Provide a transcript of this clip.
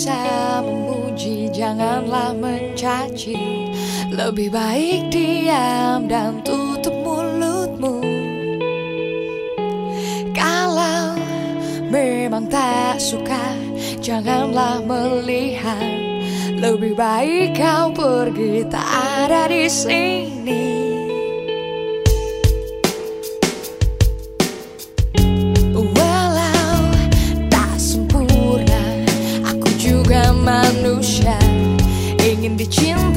bisa memuji, janganlah mencaci. Lebih baik diam dan tutup mulutmu. Kalau memang tak suka, janganlah melihat. Lebih baik kau pergi tak ada di sini. repetindo.